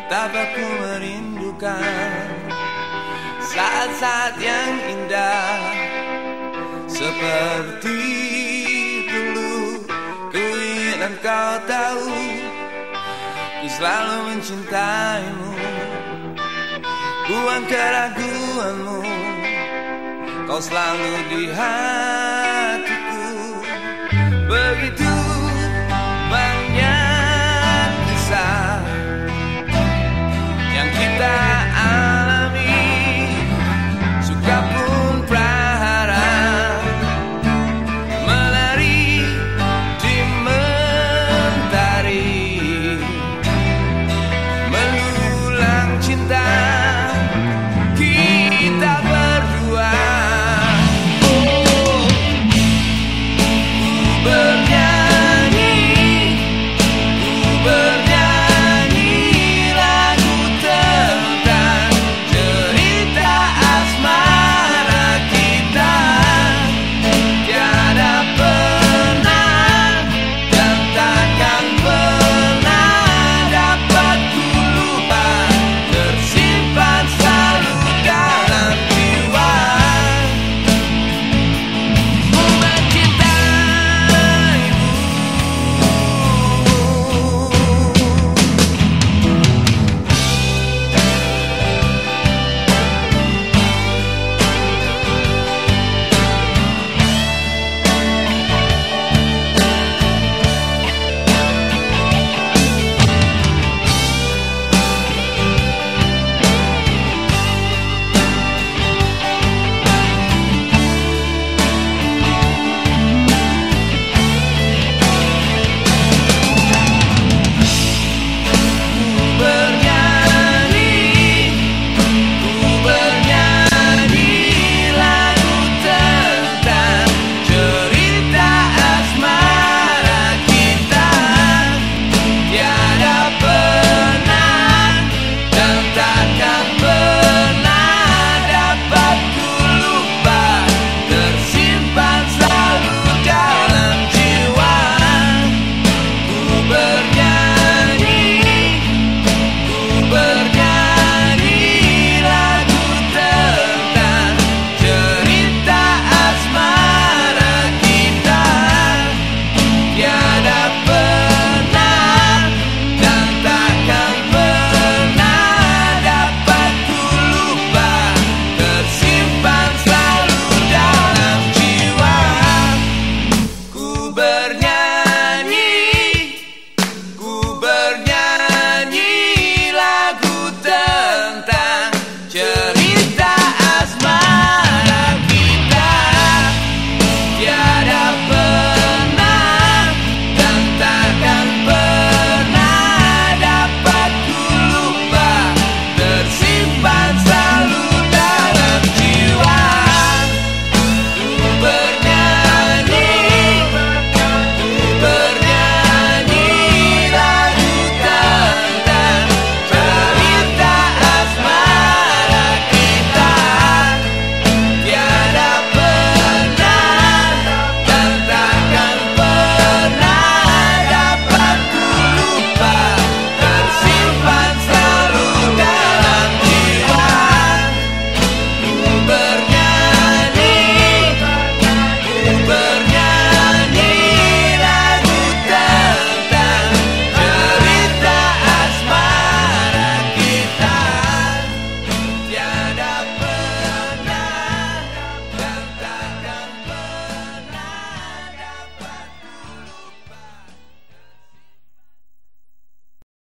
Betapa ku merindukan Saat-saat yang indah Seperti dulu Ku ingin kau tahu Ku selalu mencintaimu Buang keraguanmu Kau selalu di hati.